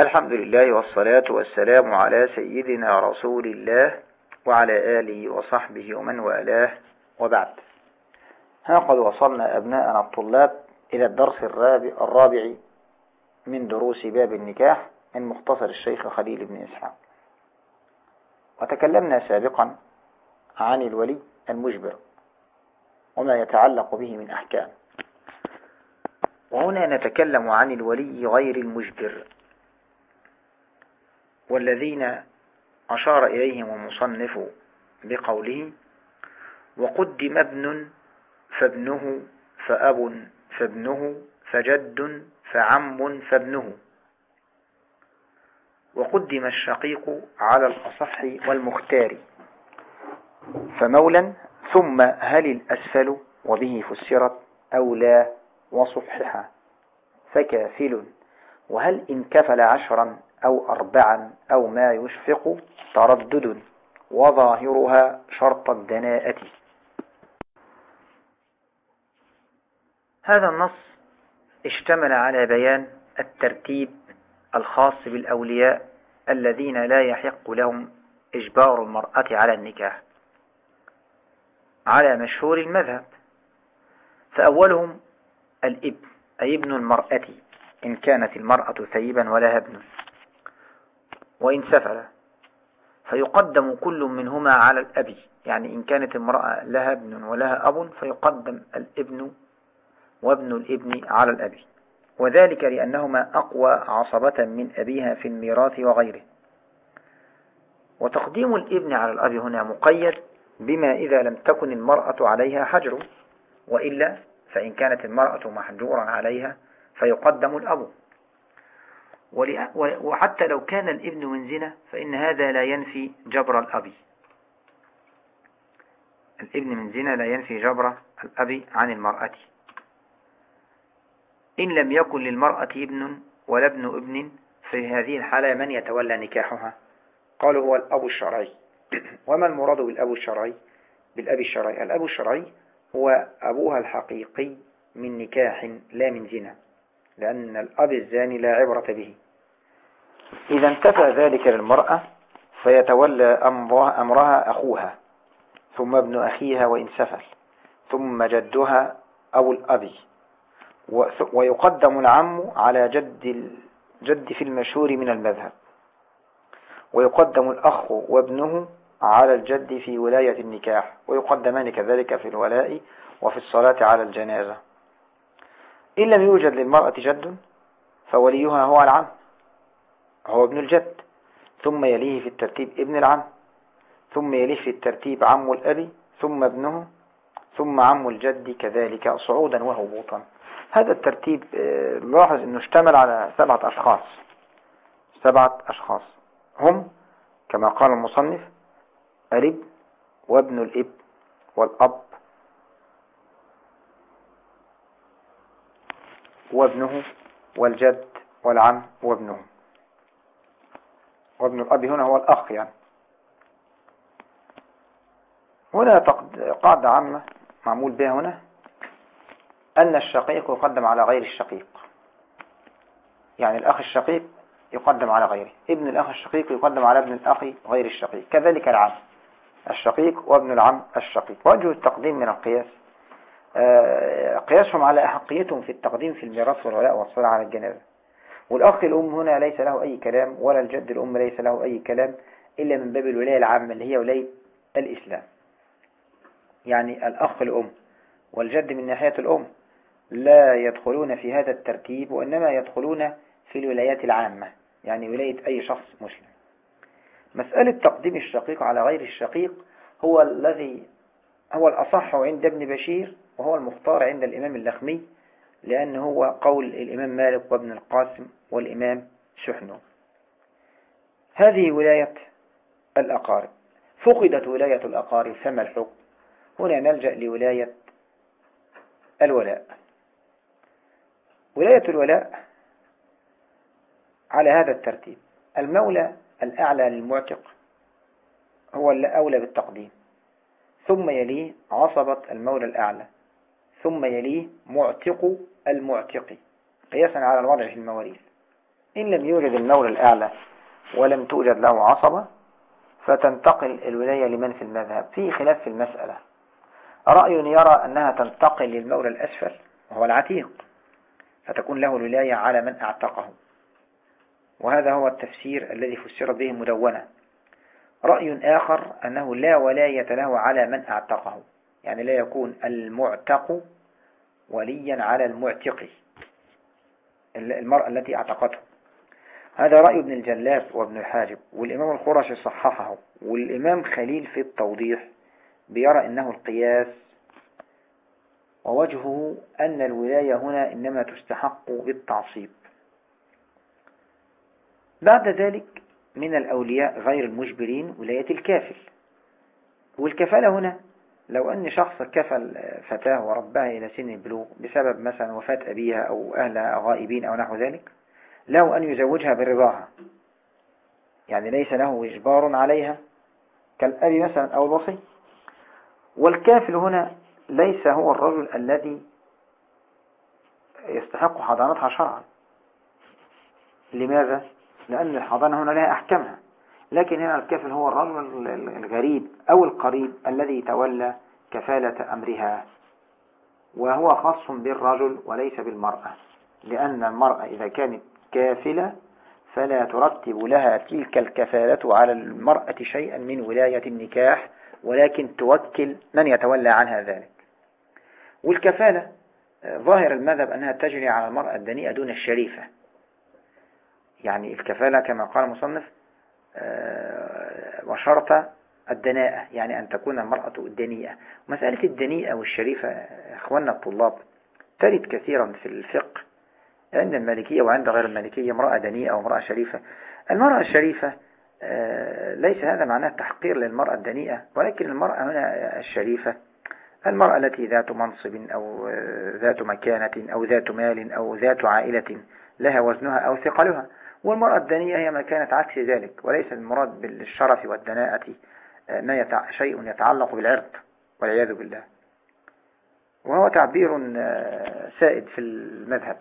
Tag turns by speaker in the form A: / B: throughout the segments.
A: الحمد لله والصلاة والسلام على سيدنا رسول الله وعلى آله وصحبه ومن والاه وبعد. ها قد وصلنا أبناءنا الطلاب إلى الدرس الرابع, الرابع من دروس باب النكاح من مختصر الشيخ خليل بن إسحاق. وتكلمنا سابقا عن الولي المجبر وما يتعلق به من أحكام. وهنا نتكلم عن الولي غير المجبر. والذين أشار إليهم المصنف بقوله وقدم ابن فابنه فأب فابنه فجد فعم فابنه. وقدم الشقيق على الأصح والمختار. فمولا ثم هل الأسفل وبه فسرت أو لا وصفحها فكافل. وهل إن كفل عشرا أو أربعا أو ما يشفق تردد وظاهرها شرط الدناءة. هذا النص اشتمل على بيان الترتيب الخاص بالأولياء الذين لا يحق لهم إجبار المرأة على النكاح. على مشهور المذهب فأولهم الإبن أي ابن المرأة إن كانت المرأة ثيبا ولها ابن وإن سفل فيقدم كل منهما على الأب. يعني إن كانت امرأة لها ابن ولها أب فيقدم الابن وابن الابن على الأب. وذلك لأنهما أقوى عصبة من أبيها في الميراث وغيره. وتقديم الابن على الأب هنا مقيد بما إذا لم تكن المرأة عليها حجر وإلا فإن كانت المرأة محجورا عليها فيقدم الأب. وحتى لو كان الابن من زنا فإن هذا لا ينفي جبر الأب. الابن من زنا لا ينفي جبر الأب عن المرأة. إن لم يكن للمرأة ابن ولا ابن ابن في هذه الحالة من يتولى نكاحها؟ قالوا هو الأب الشرعي. وما المراد بالأب الشرعي؟ بالأب الشرعي. الأب الشرعي هو أبوها الحقيقي من نكاح لا من زنا. لأن الأب الزاني لا عبرة به. إذا انتفى ذلك للمرأة فيتولى أمرها أخوها ثم ابن أخيها وإن سفل ثم جدها أو الأب. ويقدم العم على جد الجد في المشهور من المذهب. ويقدم الأخ وابنه على الجد في ولاية النكاح. ويقدمان كذلك في الولاء وفي الصلاة على الجنازة. إن لم يوجد للمرأة جد فوليها هو العم هو ابن الجد. ثم يليه في الترتيب ابن العم ثم يليه في الترتيب عم الأب ثم ابنه ثم عم الجد كذلك صعودا وهبوطا هذا الترتيب آه، لاحظ إنه اشتمل على سبعة أشخاص. سبعة أشخاص. هم كما قال المصنف الابن وابن الإب والأب. وابنه والجد والعم وابنه. وابن الأب هنا هو الأخ يعني. هنا قاعدة عامة معمول بها هنا أن الشقيق يقدم على غير الشقيق. يعني الأخ الشقيق يقدم على غيره. ابن الأخ الشقيق يقدم على ابن الأخ غير الشقيق. كذلك العم الشقيق وابن العم الشقيق. وجه التقديم من القياس قياسهم على أحقيتهم في التقديم في الميراث والولاء والصلاة على الجنازة والأخ الأم هنا ليس له أي كلام ولا الجد الأم ليس له أي كلام إلا من باب الولاية العامة اللي هي ولاية الإسلام. يعني الأخ الأم والجد من ناحية الأم لا يدخلون في هذا الترتيب وإنما يدخلون في الولايات العامة يعني ولاية أي شخص مسلم. مسألة تقديم الشقيق على غير الشقيق هو الذي هو الأصح عند ابن بشير وهو المختار عند الإمام اللخمي لأن هو قول الإمام مالك وابن القاسم والإمام شحنو هذه ولاية الأقارب. فقدت ولاية الأقارب فما الحكم؟ هنا نلجأ لولاية الولاء. ولاية الولاء على هذا الترتيب. المولى الأعلى للمعتق هو الأولى بالتقديم. ثم يليه عصبة المولى الأعلى. ثم يليه معتق المعتق. قياسا على الوضع في المواريث. إن لم يوجد المولى الأعلى ولم توجد له عصبة فتنتقل الولاية لمن في المذهب. في خلاف في المسألة. رأي يرى أنها تنتقل للمولى الأسفل وهو العتيق. فتكون له الولاية على من أعتقه. وهذا هو التفسير الذي فسر به مدونة. رأي آخر أنه لا ولاية له على من أعتقه. يعني لا يكون المعتق وليا على المعتق المرأة التي اعتقته. هذا رأي ابن الجلاب وابن الحاجب والإمام الخرشي صححه والإمام خليل في التوضيح بيرى أنه القياس ووجهه أن الولاية هنا إنما تستحق بالتعصيب. بعد ذلك من الأولياء غير المجبرين ولاية الكافل. والكفالة هنا لو أن شخص كفل فتاة وربها إلى سن البلوغ بسبب مثلا وفاة أبيها أو أهلها غائبين أو نحو ذلك له أن يزوجها برضاها يعني ليس له إجبار عليها كالأب مثلا أو الوصي. والكافل هنا ليس هو الرجل الذي يستحق حضانتها شرعا. لماذا؟ لأن الحضانة هنا لها أحكامها. لكن هنا الكافل هو الرجل الغريب أو القريب الذي تولى كفالة أمرها وهو خاص بالرجل وليس بالمرأة لأن المرأة إذا كانت كافلة فلا ترتب لها تلك الكفالة على المرأة شيئا من ولاية النكاح ولكن توكل من يتولى عنها ذلك. والكفالة ظاهر المذهب أنها تجري على المرأة الدنيئة دون الشريفة. يعني الكفالة كما قال المصنف وشرط الدناءة يعني أن تكون المرأة الدنيئة. مسألة الدنيئة والشريفة أخواننا الطلاب ترد كثيرا في الفقه عند المالكية وعند غير المالكية امرأة دنيئة وامرأة شريفة. المرأة الشريفة آه، ليس هذا معناه تحقير للمرأة الدنيئة ولكن المرأة هنا الشريفة المرأة التي ذات منصب أو آه، ذات مكانة أو ذات مال أو ذات عائلة لها وزنها أو ثقلها. والمرأة الدنيئة هي ما كانت عكس ذلك وليس المراد بالشرف والدناءة آه، ما يتع... شيء يتعلق بالعرض والعياذ بالله. وهو تعبير سائد في المذهب.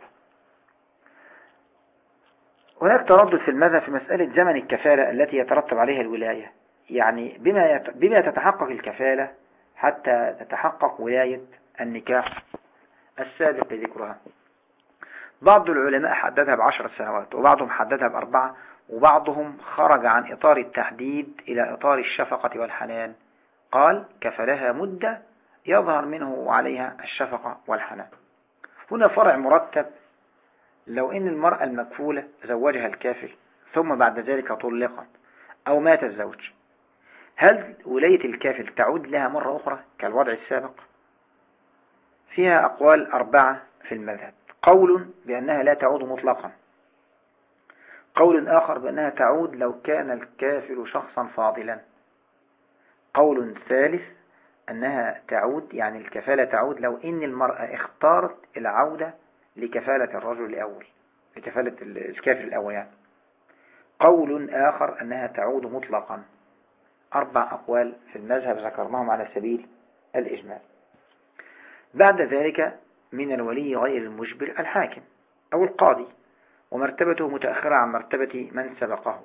A: هناك تردد في المذهب في مسألة زمن الكفالة التي يترتب عليها الولاية. يعني بما, يت... بما تتحقق الكفالة حتى تتحقق ولاية النكاح السابق ذكرها بعض العلماء حددها بعشر سنوات وبعضهم حددها بأربعة وبعضهم خرج عن إطار التحديد إلى إطار الشفقة والحنان. قال كفلها مدة يظهر منه عليها الشفقة والحنان. هنا فرع مرتب. لو إن المرأة المكفولة زوجها الكافل ثم بعد ذلك طلقت أو مات الزوج هل ولاية الكافل تعود لها مرة أخرى كالوضع السابق؟ فيها أقوال أربعة في المذهب. قول بأنها لا تعود مطلقا. قول آخر بأنها تعود لو كان الكافل شخصا فاضلا. قول ثالث أنها تعود يعني الكفالة تعود لو إن المرأة اختارت العودة لكفالة الرجل الأول لكفالة الكافر الأول يعني. قول آخر أنها تعود مطلقا. أربع أقوال في المذهب ذكرناهم على سبيل الإجمال. بعد ذلك من الولي غير المجبر الحاكم أو القاضي ومرتبته متأخرة عن مرتبة من سبقه.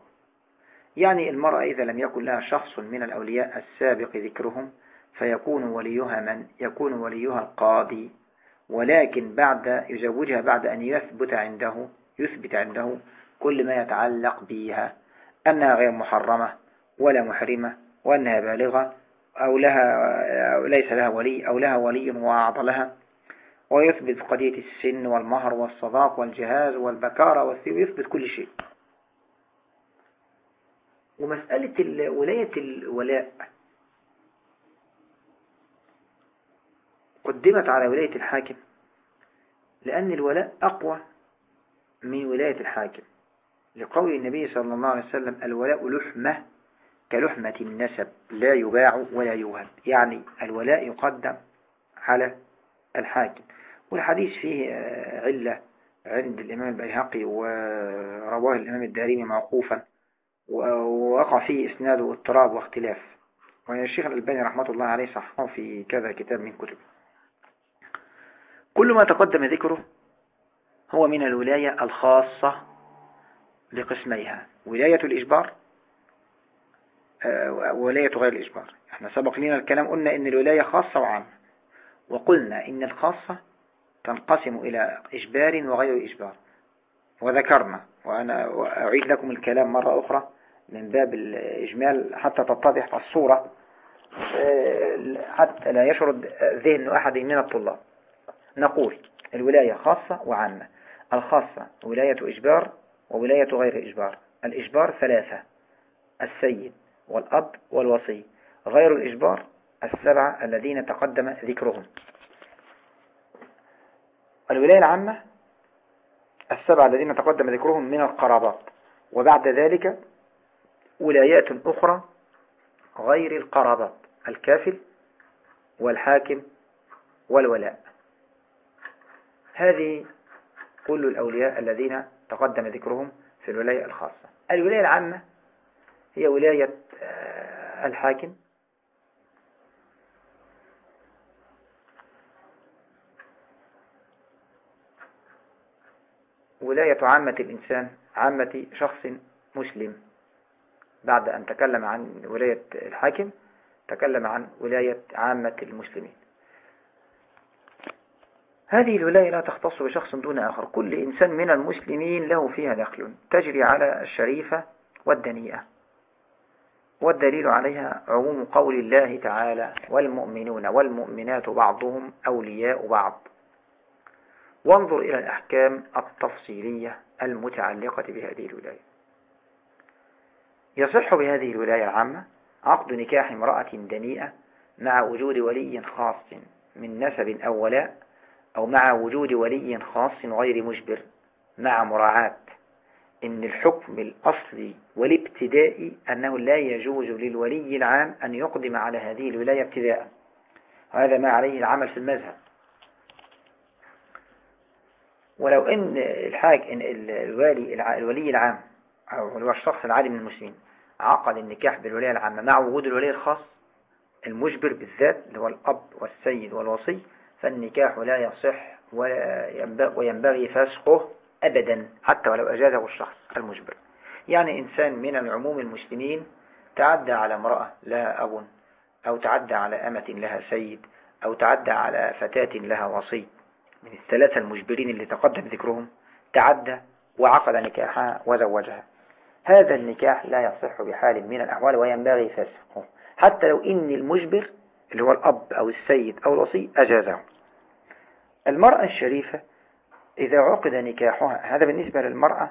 A: يعني المرأة إذا لم يكن لها شخص من الأولياء السابق ذكرهم فيكون وليها من؟ يكون وليها القاضي. ولكن بعد يزوجها بعد أن يثبت عنده يثبت عنده كل ما يتعلق بها أنها غير محرمة ولا محرمة وأنها بالغة أو لها أو ليس لها ولي أو لها ولي وأعطى لها. ويثبت قضية السن والمهر والصداق والجهاز والبكارة والثيب يثبت كل شيء. ومسألة ولاية الولاء قدمت على ولاية الحاكم لأن الولاء أقوى من ولاية الحاكم. لقول النبي صلى الله عليه وسلم الولاء لحمة كلحمة النسب لا يباع ولا يوهب يعني الولاء يقدم على الحاكم. والحديث فيه علة عند الإمام البيهقي ورواه الإمام الدارمي موقوفا ووقع فيه إسناده اضطراب واختلاف. والشيخ الألباني رحمة الله عليه صححه في كذا كتاب من كتبه كل ما تقدم ذكره هو من الولاية الخاصة لقسميها. ولاية الإجبار آه، ولاية غير الإجبار. إحنا سبق لنا الكلام قلنا إن الولاية خاصة وعامة. وقلنا إن الخاصة تنقسم إلى إجبار وغير إجبار. وذكرنا وأنا أعيد لكم الكلام مرة أخرى من باب الإجمال حتى تتضح الصورة. حتى لا يشرد ذهن أحد من الطلاب. نقول الولاية خاصة وعامة. الخاصة ولاية إجبار وولاية غير إجبار. الإجبار ثلاثة السيد والأب والوصي. غير الإجبار السبعة الذين تقدم ذكرهم. الولاية العامة السبعة الذين تقدم ذكرهم من القرابات. وبعد ذلك ولايات أخرى غير القرابات الكافل والحاكم والولاء. هذه كل الأولياء الذين تقدم ذكرهم في الولاية الخاصة. الولاية العامة هي ولاية آه، الحاكم ولاية عامة الإنسان عامة شخص مسلم. بعد أن تكلم عن ولاية الحاكم تكلم عن ولاية عامة المسلمين. هذه الولاية لا تختص بشخص دون آخر. كل إنسان من المسلمين له فيها دخل تجري على الشريفة والدنيئة. والدليل عليها عموم قول الله تعالى والمؤمنون والمؤمنات بعضهم أولياء بعض. وانظر إلى الأحكام التفصيلية المتعلقة بهذه الولاية. يصح بهذه الولاية العامة عقد نكاح امرأة دنيئة مع وجود ولي خاص من نسب أو ولاء أو مع وجود ولي خاص غير مجبر مع مراعاة إن الحكم الأصلي والابتدائي أنه لا يجوز للولي العام أن يقدم على هذه الولاية ابتداء. وهذا ما عليه العمل في المذهب. ولو إن الحاج إن الوالي الولي العام أو هو الشخص العالي من المسلمين عقد النكاح بالولاية العامة مع وجود الولي الخاص المجبر بالذات اللي هو الأب والسيد والوصي فالنكاح لا يصح وينبغي فسخه أبدا حتى ولو أجازه الشخص المجبر. يعني إنسان من العموم المسلمين تعدى على امرأة لها أب أو تعدى على أمة لها سيد أو تعدى على فتاة لها وصي من الثلاثة المجبرين اللي تقدم ذكرهم تعدى وعقد نكاحها وزوجها. هذا النكاح لا يصح بحال من الأحوال وينبغي فسخه حتى لو إن المجبر اللي هو الأب أو السيد أو الوصي أجازه. المرأة الشريفة إذا عقد نكاحها هذا بالنسبة للمرأة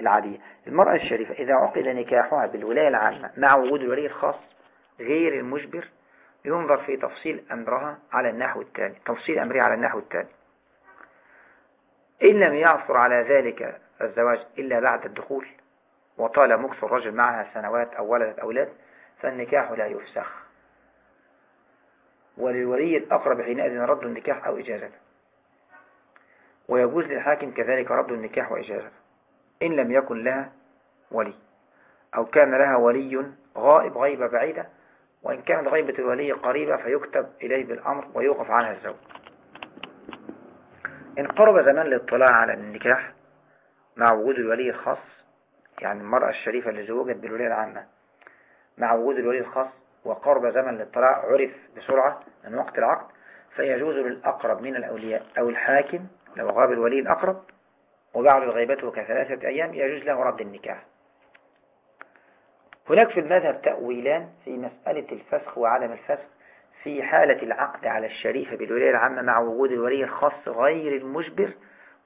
A: العادية. المرأة الشريفة إذا عقد نكاحها بالولاية العامة مع وجود الولي الخاص غير المجبر ينظر في تفصيل أمرها على النحو التالي تفصيل أمرها على النحو التالي. إن لم يعثر على ذلك الزواج إلا بعد الدخول وطال مكث الرجل معها سنوات أو ولدت أولاد فالنكاح لا يفسخ. وللولي الأقرب حينئذ رد النكاح أو إجازته ويجوز للحاكم كذلك رد النكاح وإجازته إن لم يكن لها ولي أو كان لها ولي غائب غيبة بعيدة وإن كانت غيبة الولي قريبة فيكتب إليه بالأمر ويوقف عنها الزوج. إن قرب زمان الاطلاع على النكاح مع وجود الولي الخاص يعني المرأة الشريفة اللي زوجت بالولي العامة مع وجود الولي الخاص وقرب زمن الاطلاع عرف بسرعة من وقت العقد فيجوز للأقرب من الأولياء أو الحاكم لو غاب الولي الأقرب وبعد غيبته كثلاثة أيام يجوز له رد النكاح. هناك في المذهب تأويلان في مسألة الفسخ وعدم الفسخ في حالة العقد على الشريفة بالولاية العامة مع وجود الولي الخاص غير المجبر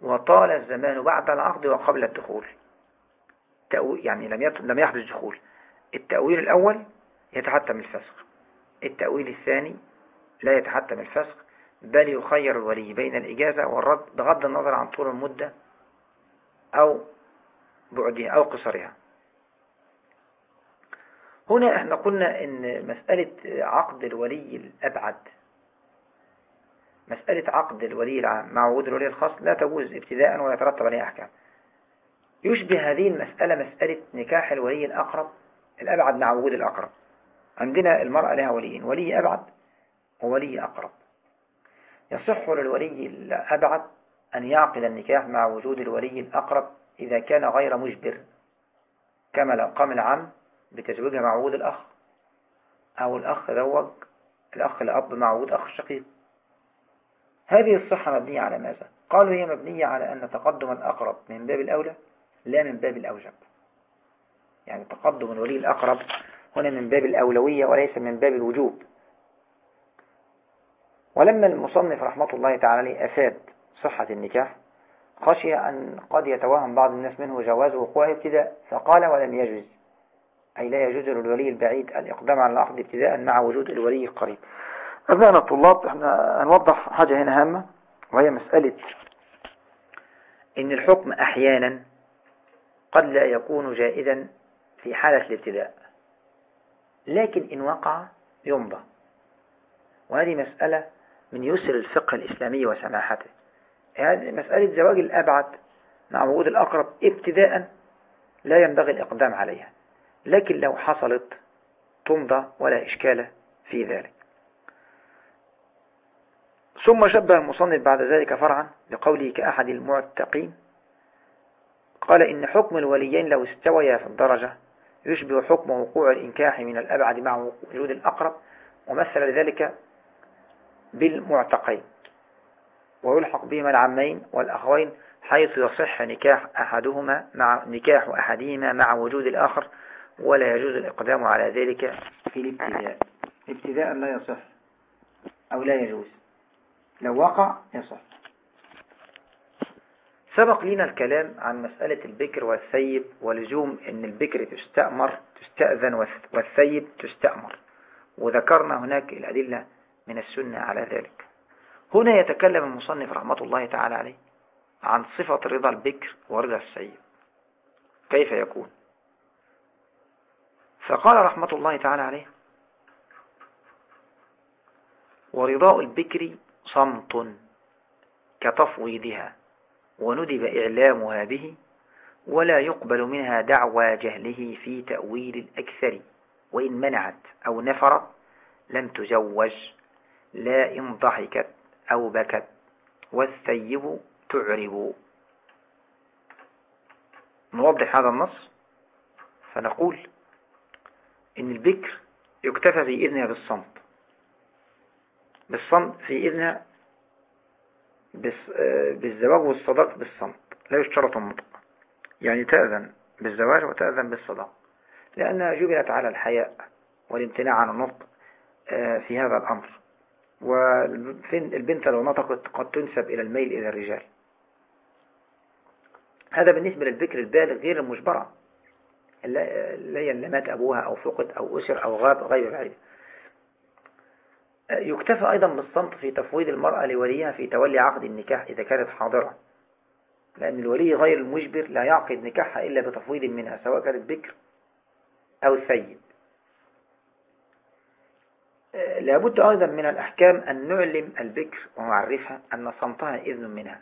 A: وطال الزمان بعد العقد وقبل الدخول. يعني لم لم يحدث دخول. التأويل الأول يتحتم الفسخ التأويل الثاني لا يتحتم الفسخ بل يخير الولي بين الإجازة والرد بغض النظر عن طول المدة أو بعدها أو قصرها. هنا إحنا قلنا إن مسألة عقد الولي الأبعد مسألة عقد الولي العام مع وجود الولي الخاص لا تجوز ابتداء ولا يترتب عليها أحكام. يشبه هذه المسألة مسألة نكاح الولي الأقرب الأبعد مع وجود الأقرب. عندنا المرأة لها وليين ولي أبعد وولي أقرب. يصح للولي الأبعد أن يعقد النكاح مع وجود الولي الأقرب إذا كان غير مجبر كما لو قام العم بتزويجها مع وجود الأخ. أو الأخ زوج الأخ الأب مع وجود أخ شقيق هذه الصحة مبنية على ماذا؟ قالوا هي مبنية على أن تقدم الأقرب من باب الأولى لا من باب الأوجب. يعني تقدم الولي الأقرب هنا من باب الأولوية وليس من باب الوجوب. ولما المصنف رحمة الله تعالى أفاد صحة النكاح خشي أن قد يتوهم بعض الناس منه جواز وقوع ابتداء فقال ولم يجوز أي لا يجوز للولي البعيد الإقدام على العقد ابتداء مع وجود الولي القريب. أبناءنا الطلاب إحنا هنوضح حاجة هنا هامة وهي مسألة إن الحكم أحيانا قد لا يكون جائزا في حالة الابتداء لكن إن وقع يمضى وهذه مسألة من يسر الفقه الإسلامي وسماحته. هذه مسألة زواج الأبعد مع وجود الأقرب ابتداء لا ينبغي الإقدام عليها. لكن لو حصلت تمضى ولا إشكال في ذلك. ثم شبه المصنف بعد ذلك فرعا لقوله كأحد المعتقين قال إن حكم الوليين لو استويا في الدرجة يشبه حكم وقوع الإنكاح من الأبعد مع وجود الأقرب ومثل لذلك بالمعتقين. ويلحق بهما العمين والأخوين حيث يصح نكاح أحدهما مع نكاح أحدهما مع وجود الآخر ولا يجوز الإقدام على ذلك في الابتداء. ابتداء لا يصح أو لا يجوز. لو وقع يصح. سبق لنا الكلام عن مسألة البكر والثيب ولزوم أن البكر تستأمر تستأذن والثيب تستأمر. وذكرنا هناك الأدلة من السنة على ذلك. هنا يتكلم المصنف رحمة الله تعالى عليه عن صفة رضا البكر ورضا السيد كيف يكون؟ فقال رحمة الله تعالى عليه ورضاء البكر صمت كتفويضها وندب إعلامها به ولا يقبل منها دعوى جهله في تأويل الأكثر وإن منعت أو نفرت لم تزوج لا إن ضحكت أو بكت والثيب تعرب. نوضح هذا النص؟ فنقول إن البكر يكتفى في إذنها بالصمت. بالصمت في إذنها بالزواج والصداق بالصمت. لا يشترط النطق. يعني تأذن بالزواج وتأذن بالصداق لأنها جبلت على الحياء والامتناع عن النطق آه، في هذا الأمر. والبنت لو نطقت قد تنسب إلى الميل إلى الرجال. هذا بالنسبة للذكر البالغ غير المجبرة. اللي مات أبوها أو فقد أو أسر أو غاب غير بعيد يكتفى أيضا بالصمت في تفويض المرأة لوليها في تولي عقد النكاح إذا كانت حاضرة لأن الولي غير المجبر لا يعقد نكاحها إلا بتفويض منها سواء كانت بكر أو سيد. لابد أيضا من الأحكام أن نعلم البكر ونعرفها أن صمتها إذن منها.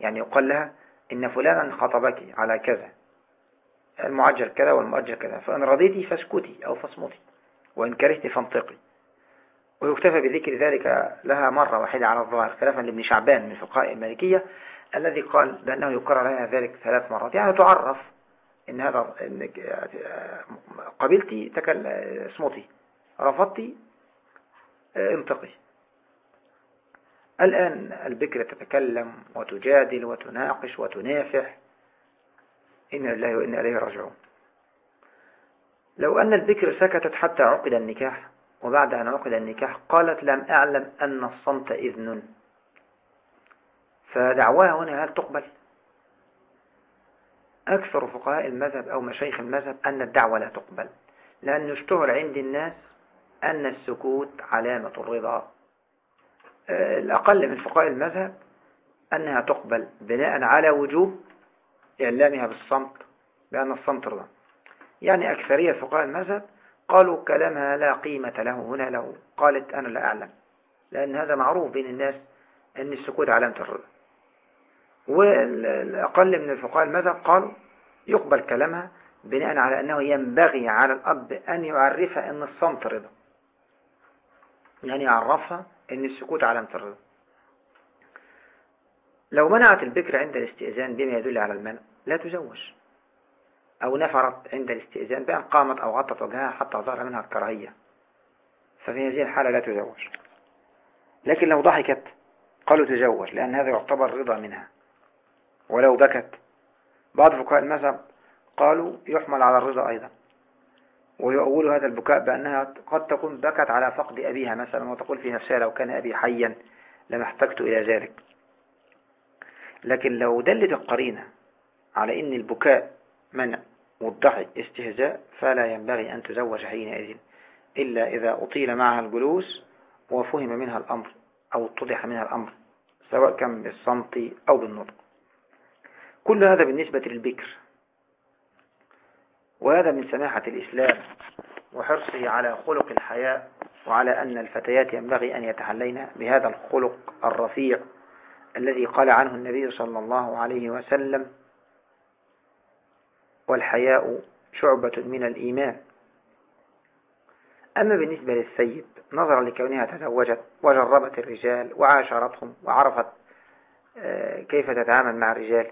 A: يعني يقال لها إن فلانا خطبك على كذا. المعجل كذا والمؤجل كذا فإن رضيتي فاسكتي أو فاصمتي وإن كرهت فانطقي. ويكتفى بذكر ذلك لها مرة واحدة على الظاهر خلافا لابن شعبان من فقهاء المالكية الذي قال بأنه يكرر لها ذلك ثلاث مرات. يعني تعرف إن هذا إنك قبلتي تكل اسمتي رفضتي انطقي. الآن البكرة تتكلم وتجادل وتناقش وتنافح. إن الله وإن إليه راجعون. لو أن البكر سكتت حتى عقد النكاح وبعد أن عقد النكاح قالت لم أعلم أن الصمت إذن. فدعواها هنا هل تقبل؟ أكثر فقهاء المذهب أو مشايخ المذهب أن الدعوة لا تقبل لأن اشتهر عند الناس أن السكوت علامة الرضا. آه، الأقل من فقهاء المذهب أنها تقبل بناء على وجوب إعلامها بالصمت بأن الصمت رضا يعني أكثرية فقهاء المذهب قالوا كلامها لا قيمة له هنا لو قالت أنا لا أعلم لأن هذا معروف بين الناس أن السكوت علامة الرضا والأقل من الفقهاء المذهب قالوا يقبل كلامها بناء على أنه ينبغي على الأب أن يعرفها أن الصمت رضا. يعني يعرفها أن السكوت علامة الرضا. لو منعت البكر عند الاستئذان بما يدل على المنع لا تزوج. أو نفرت عند الاستئذان بأن قامت أو غطت وجهها حتى ظهر منها الكراهية. ففي هذه الحالة لا تزوج. لكن لو ضحكت قالوا تزوج لأن هذا يعتبر رضا منها. ولو بكت بعض فقهاء المذهب قالوا يحمل على الرضا أيضا. ويؤول هذا البكاء بأنها قد تكون بكت على فقد أبيها مثلا وتقول في نفسها لو كان أبي حيا لما احتجت إلى ذلك. لكن لو دلت القرينة على أن البكاء منع والضحك استهزاء فلا ينبغي أن تزوج حينئذ إلا إذا أطيل معها الجلوس وفهم منها الأمر أو اتضح منها الأمر سواء كان بالصمت أو بالنطق. كل هذا بالنسبة للبكر. وهذا من سماحة الإسلام وحرصه على خلق الحياء وعلى أن الفتيات ينبغي أن يتحلين بهذا الخلق الرفيع الذي قال عنه النبي صلى الله عليه وسلم والحياء شعبة من الإيمان. أما بالنسبة للسيد نظرا لكونها تزوجت وجربت الرجال وعاشرتهم وعرفت آه، كيف تتعامل مع الرجال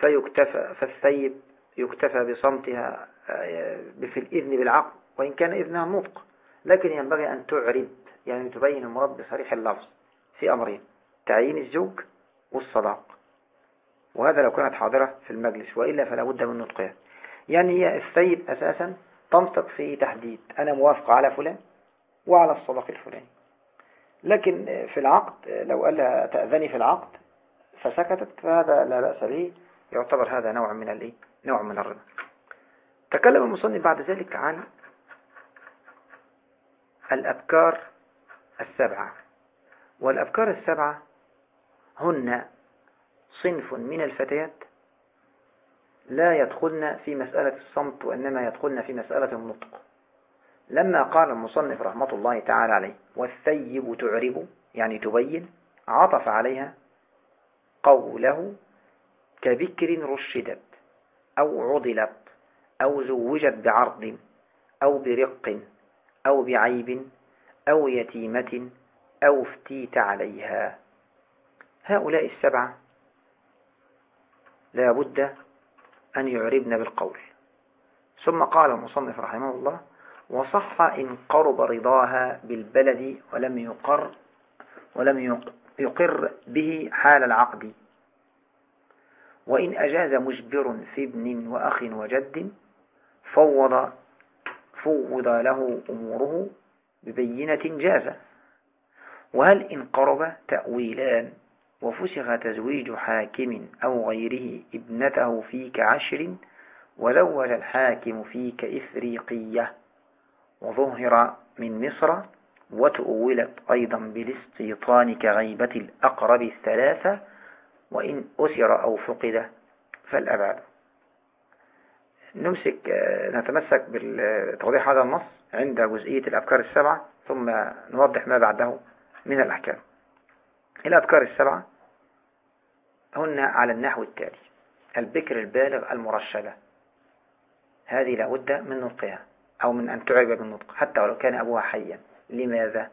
A: فيكتفى فالسيد يكتفى بصمتها آه، في الإذن بالعقل وإن كان إذنها النطق لكن ينبغي أن تعرب يعني تبين المراد بصريح اللفظ في أمرين. تعيين الزوج والصداق. وهذا لو كانت حاضرة في المجلس وإلا فلا بد من نطقها. يعني هي السيد أساسا تنطق في تحديد أنا موافقة على فلان وعلى الصداق الفلاني. لكن في العقد لو قال لها تأذني في العقد فسكتت فهذا لا بأس به. يعتبر هذا نوع من الايه نوع من الرضا. تكلم المصنف بعد ذلك عن الأبكار السبعة. والأبكار السبعة هن صنف من الفتيات لا يدخلن في مسألة الصمت وإنما يدخلن في مسألة النطق. لما قال المصنف رحمة الله تعالى عليه والثيب تعرب يعني تبين عطف عليها قوله كبكر رشدت أو عضلت أو زوجت بعرض أو برق أو بعيب أو يتيمة أو افتيت عليها. هؤلاء السبعة لا بد أن يعربن بالقول. ثم قال المصنف رحمه الله وصح إن قرب رضاها بالبلد ولم يقر ولم يقر به حال العقد. وإن أجاز مجبر في ابن وأخ وجد فوض فوض له أموره ببينة جازة. وهل إن قرب تأويلان؟ وفسخ تزويج حاكم أو غيره ابنته فيك عشر وزوج الحاكم فيك إفريقية وظهر من مصر وتؤولت أيضا بالاستيطان كغيبة الأقرب الثلاثة وإن أسر أو فقد فالأبعد. نمسك نتمسك بتوضيح هذا النص عند جزئية الأفكار السبعة ثم نوضح ما بعده من الأحكام. الأذكار السبعة هن على النحو التالي البكر البالغ المرشدة. هذه لابد من نطقها أو من أن تعب بالنطق حتى ولو كان أبوها حيا. لماذا؟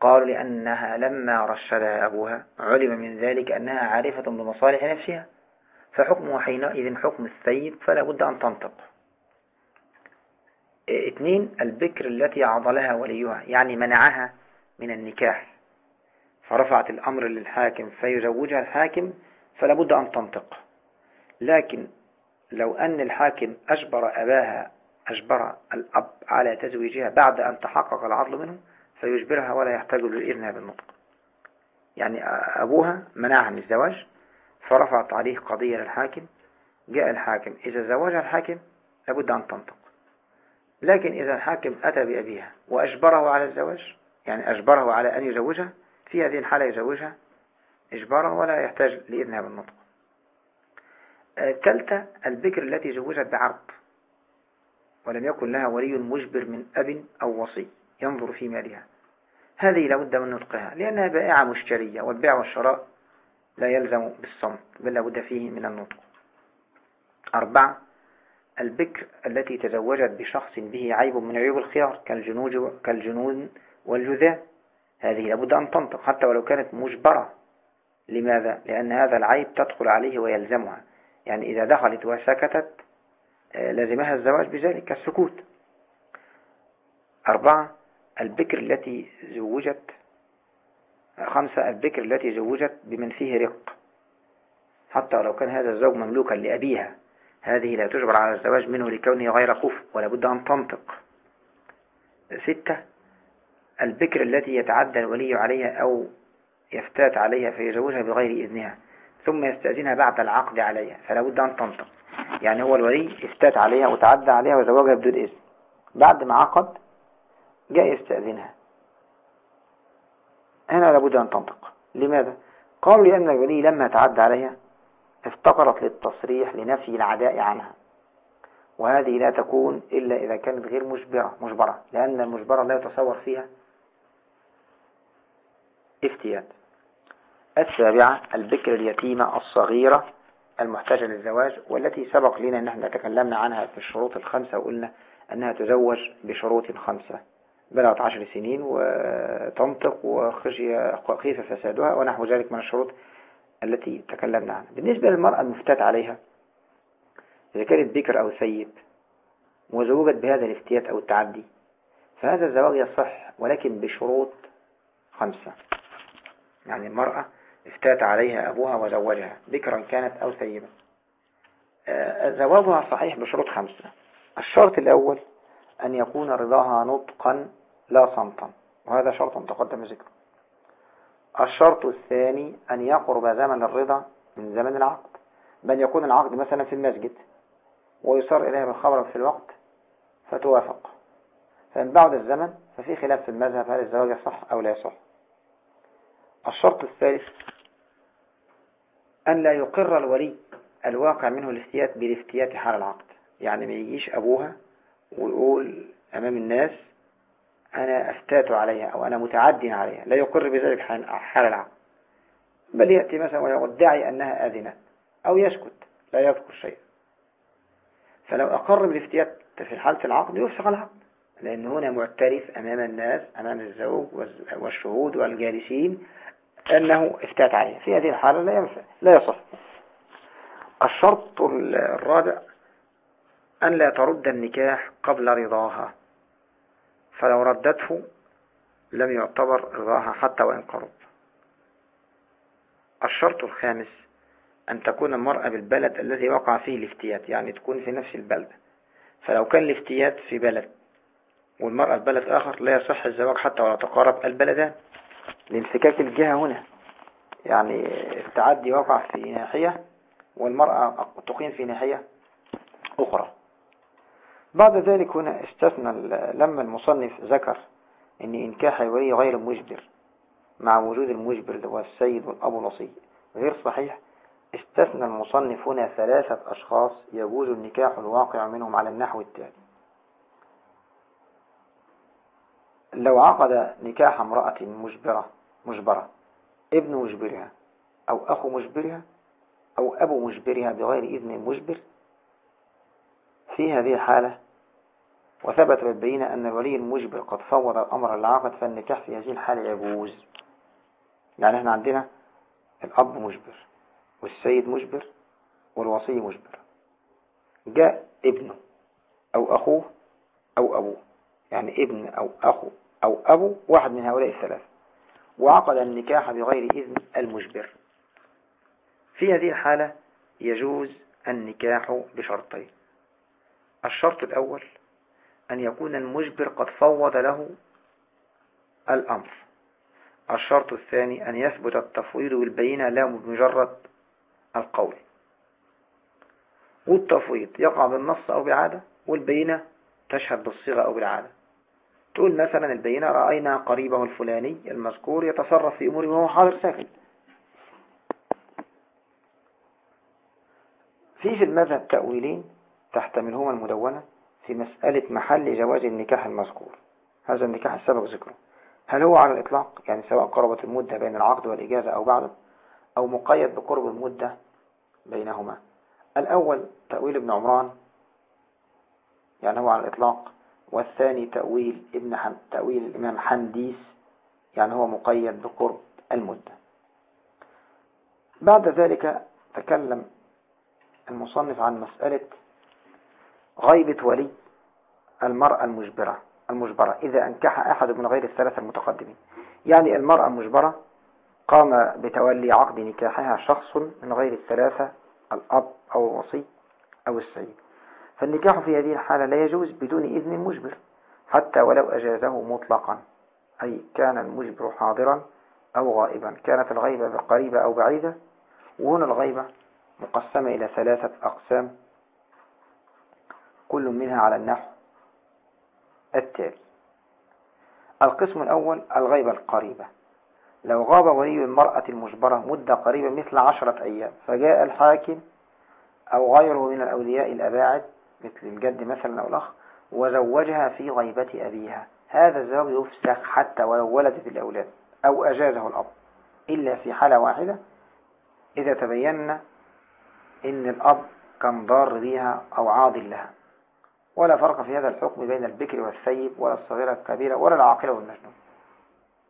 A: قالوا لأنها لما رشدها أبوها علم من ذلك أنها عارفة بمصالح نفسها فحكمه حينئذ حكم السيد فلا بد أن تنطق. اثنين البكر التي عضلها وليها يعني منعها من النكاح. فرفعت الأمر للحاكم فيزوجها الحاكم فلا بد أن تنطق. لكن لو أن الحاكم أجبر أباها أجبر الأب على تزويجها بعد أن تحقق العضل منه فيجبرها ولا يحتاج لإذنها بالنطق. يعني أبوها منعها من الزواج فرفعت عليه قضية للحاكم جاء الحاكم إذا زوجها الحاكم لابد أن تنطق. لكن إذا الحاكم أتى بأبيها وأجبره على الزواج يعني أجبره على أن يزوجها في هذه الحالة يزوجها إجبارا ولا يحتاج لإذنها بالنطق. الثالثة البكر التي زوجت بعرض ولم يكن لها ولي مجبر من أب أو وصي ينظر في مالها. هذه لابد من نطقها لأنها بائعة مشترية والبيع والشراء لا يلزم بالصمت بل لابد فيه من النطق. أربعة البكر التي تزوجت بشخص به عيب من عيوب الخيار كالجنون والجذام هذه لابد أن تنطق حتى ولو كانت مجبرة. لماذا؟ لأن هذا العيب تدخل عليه ويلزمها. يعني إذا دخلت وسكتت آه، لازمها الزواج بذلك كالسكوت أربعة البكر التي زوجت خمسة البكر التي زوجت بمن فيه رق. حتى لو كان هذا الزوج مملوكا لأبيها هذه لا تجبر على الزواج منه لكونه غير كفء ولا بد أن تنطق. ستة البكر التي يتعدى الولي عليها أو يفتات عليها فيزوجها بغير إذنها ثم يستأذنها بعد العقد عليها فلا بد أن تنطق. يعني هو الولي افتات عليها وتعدى عليها وزوجها بدون إذن. بعد ما عقد جاء يستأذنها. هنا لابد أن تنطق. لماذا؟ قالوا لأن الولي لما تعدى عليها افتقرت للتصريح لنفي العداء عنها. وهذه لا تكون إلا إذا كانت غير مجبرة مجبرة لأن المجبرة لا يتصور فيها افتيات السابعة البكر اليتيمة الصغيرة المحتاجة للزواج والتي سبق لنا أن إحنا تكلمنا عنها في الشروط الخمسة وقلنا أنها تزوج بشروط خمسة. بلغت عشر سنين وتنطق وخشي خيف فسادها ونحو ذلك من الشروط التي تكلمنا عنها. بالنسبة للمرأة المفتات عليها إذا كانت بكر أو سيد وزوجت بهذا الافتيات أو التعدي فهذا الزواج يصح ولكن بشروط خمسة. يعني المرأة افتات عليها أبوها وزوجها بكرا كانت أو سيبا آه، زواجها صحيح بشروط خمسة. الشرط الأول أن يكون رضاها نطقا لا صمتا وهذا شرط تقدم ذكره. الشرط الثاني أن يقرب زمن الرضا من زمن العقد بل يكون العقد مثلا في المسجد ويصار إليها بالخبر في الوقت فتوافق. فإن بعد الزمن ففي خلاف في المذهب هل الزواج صح أو لا يصح الشرط الثالث أن لا يقر الولي الواقع منه الافتيات بالافتيات حال العقد. يعني ما يجيش أبوها ويقول أمام الناس أنا أفتات عليها أو أنا متعد عليها. لا يقر بذلك حال العقد. بل يأتي مثلا ويدعي أنها آذنة أو يسكت لا يذكر شيء فلو أقر بالافتيات في حالة العقد يفسخ العقد لأن هنا معترف أمام الناس أمام الزوج والشهود والجالسين أنه افتات عليها في هذه الحالة لا ينفع لا يصح. الشرط الرابع أن لا ترد النكاح قبل رضاها فلو ردته لم يعتبر رضاها حتى وإن قرب الشرط الخامس أن تكون المرأة بالبلد الذي وقع فيه الافتيات يعني تكون في نفس البلد. فلو كان الافتيات في بلد والمرأة في بلد آخر لا يصح الزواج حتى ولا تقارب البلدان. لانفكاك الجهة هنا. يعني التعدي وقع في ناحية والمرأة تقيم في ناحية أخرى. بعد ذلك هنا استثنى لما المصنف ذكر أن إنكاح الولي غير مجبر مع وجود المجبر اللي هو السيد والأب الوصي. غير صحيح استثنى المصنف هنا ثلاثة أشخاص يجوز النكاح الواقع منهم على النحو التالي. لو عقد نكاح امرأة مجبرة مجبرة. ابن مجبرها أو أخو مجبرها أو أبو مجبرها بغير إذن المجبر في هذه الحالة وثبت بالبينة أن الولي المجبر قد فوض الأمر العقد فالنكاح في هذه الحالة يجوز. يعني إحنا عندنا الأب مجبر والسيد مجبر والوصي مجبر. جاء ابنه أو أخوه أو أبوه. يعني ابن أو أخو أو أبو واحد من هؤلاء الثلاث وعقد النكاح بغير إذن المجبر. في هذه الحالة يجوز النكاح بشرطين. الشرط الأول أن يكون المجبر قد فوض له الأمر. الشرط الثاني أن يثبت التفويض بالبينة لا مجرد القول. والتفويض يقع بالنص أو بالعادة والبينة تشهد بالصيغة أو بالعادة. تقول مثلا البينة رأينا قريبه الفلاني المذكور يتصرف في أموره وهو حاضر ساكن. في في المذهب تأويلين تحتملهما المدونة في مسألة محل جواز النكاح المذكور. هذا النكاح السبب ذكره. هل هو على الإطلاق؟ يعني سواء قربت المدة بين العقد والإجازة أو بعده أو مقيد بقرب المدة بينهما. الأول تأويل ابن عمران يعني هو على الإطلاق. والثاني تأويل ابن حم... تأويل الإمام حنديس يعني هو مقيد بقرب المدة. بعد ذلك تكلم المصنف عن مسألة غيبة ولي المرأة المجبرة المجبرة إذا أنكح أحد من غير الثلاثة المتقدمين. يعني المرأة المجبرة قام بتولي عقد نكاحها شخص من غير الثلاثة الأب أو الوصي أو السيد. فالنكاح في هذه الحالة لا يجوز بدون إذن مجبر حتى ولو أجازه مطلقا أي كان المجبر حاضرا أو غائبا. كانت الغيبة قريبة أو بعيدة وهنا الغيبة مقسمة إلى ثلاثة أقسام كل منها على النحو التالي. القسم الأول الغيبة القريبة. لو غاب ولي المرأة المجبرة مدة قريبة مثل عشرة أيام فجاء الحاكم أو غيره من الأولياء الأباعد مثل الجد مثلا أو الأخ وزوجها في غيبة أبيها. هذا الزواج يفسخ حتى ولو ولدت الأولاد أو أجازه الأب إلا في حالة واحدة. إذا تبين إن الأب كان ضار بها أو عاضل لها. ولا فرق في هذا الحكم بين البكر والثيب ولا الصغيرة الكبيرة ولا العاقلة والمجنون.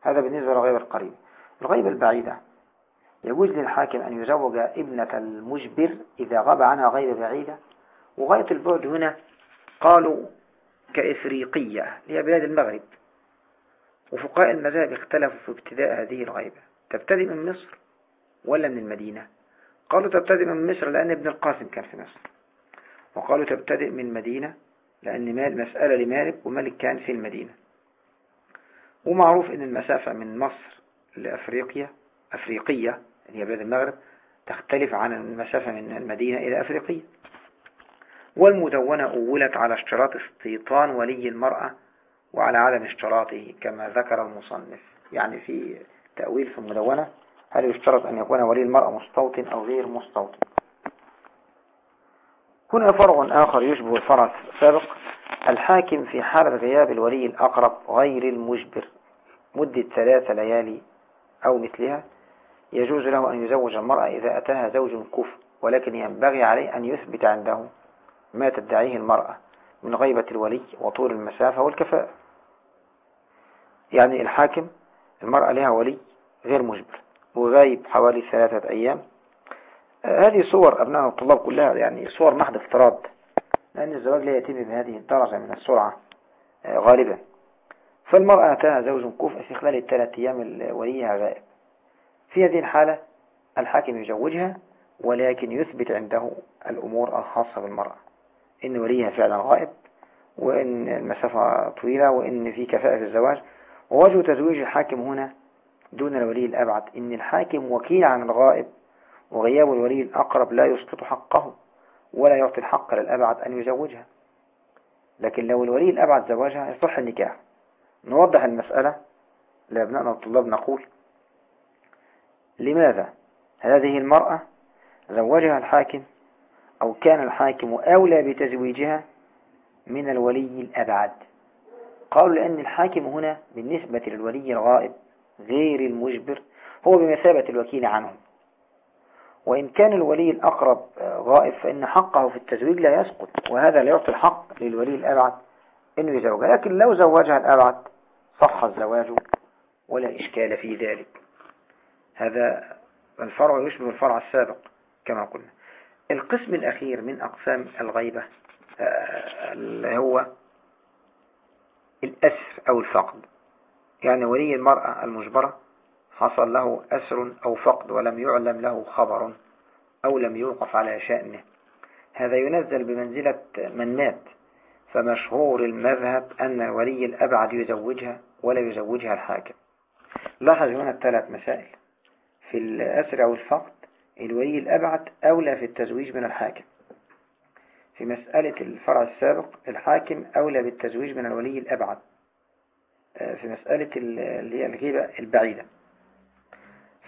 A: هذا بالنسبة للغيبة القريبة الغيبة البعيدة يجوز للحاكم أن يزوج ابنة المجبر إذا غاب عنها غيبة بعيدة وغاية البعد هنا قالوا كإفريقية هي بلاد المغرب. وفقهاء المذاهب اختلفوا في ابتداء هذه الغيبة. تبتدئ من مصر ولا من المدينة؟ قالوا تبتدئ من مصر لأن ابن القاسم كان في مصر. وقالوا تبتدئ من مدينة لأن مسألة لمالك ومالك كان في المدينة. ومعروف أن المسافة من مصر لأفريقيا أفريقية اللي هي بلاد المغرب تختلف عن المسافة من المدينة إلى أفريقيا. والمدونة أولت على اشتراط استيطان ولي المرأة وعلى عدم اشتراطه كما ذكر المصنف. يعني في تأويل في المدونة هل يشترط أن يكون ولي المرأة مستوطن أو غير مستوطن؟ هنا فرع آخر يشبه الفرع السابق الحاكم في حالة غياب الولي الأقرب غير المجبر مدة ثلاث ليالي أو مثلها. يجوز له أن يزوج المرأة إذا أتاها زوج كفء ولكن ينبغي عليه أن يثبت عنده. ما تدعيه المرأة من غيبة الولي وطول المسافة والكفاءة. يعني الحاكم المرأة لها ولي غير مجبر وغايب حوالي ثلاثة أيام. هذه صور أبناء الطلاب كلها يعني صور محض افتراض لأن الزواج لا يتم بهذه الدرجة من السرعة غالبا. فالمرأة أتاها زوج كفء في خلال الثلاث أيام وليها غائب. في هذه الحالة الحاكم يزوجها ولكن يثبت عنده الأمور الخاصة بالمرأة. إن وليها فعلا غائب وإن المسافة طويلة وإن في كفاءة في الزواج. ووجه تزويج الحاكم هنا دون الولي الأبعد إن الحاكم وكيل عن الغائب وغياب الولي الأقرب لا يسقط حقه ولا يعطي الحق للأبعد أن يزوجها. لكن لو الولي الأبعد زواجها يصح النكاح. نوضح المسألة لأبنائنا الطلاب نقول لماذا هذه المرأة زوجها الحاكم أو كان الحاكم أولى بتزويجها من الولي الأبعد. قالوا لأن الحاكم هنا بالنسبة للولي الغائب غير المجبر هو بمثابة الوكيل عنه وإن كان الولي الأقرب غائب فإن حقه في التزويج لا يسقط وهذا لا يعطي الحق للولي الأبعد إنه يزوجها لكن لو زوجها الأبعد صح الزواج ولا إشكال في ذلك. هذا الفرع يشبه الفرع السابق كما قلنا. القسم الأخير من أقسام الغيبة آه، اللي هو الأسر أو الفقد. يعني ولي المرأة المجبرة حصل له أسر أو فقد ولم يعلم له خبر أو لم يوقف على شأنه. هذا ينزل بمنزلة من مات فمشهور المذهب أن ولي الأبعد يزوجها ولا يزوجها الحاكم. لاحظ هنا الثلاث مسائل. في الأسر أو الفقد الولي الأبعد أولى في التزويج من الحاكم. في مسألة الفرع السابق الحاكم أولى بالتزويج من الولي الأبعد. آه، في مسألة اللي هي الغيبة البعيدة.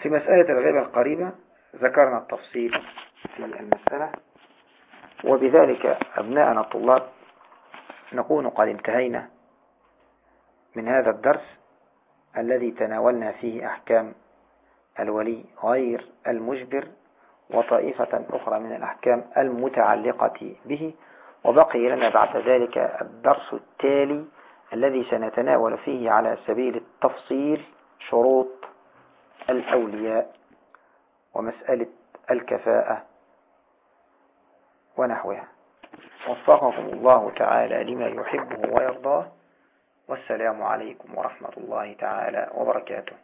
A: في مسألة الغيبة القريبة ذكرنا التفصيل في المسألة. وبذلك أبناءنا الطلاب نكون قد انتهينا من هذا الدرس الذي تناولنا فيه أحكام الولي غير المجبر وطائفة أخرى من الأحكام المتعلقة به. وبقي لنا بعد ذلك الدرس التالي الذي سنتناول فيه على سبيل التفصيل شروط الأولياء ومسألة الكفاءة ونحوها. وفقكم الله تعالى لما يحبه ويرضاه. والسلام عليكم ورحمة الله تعالى وبركاته.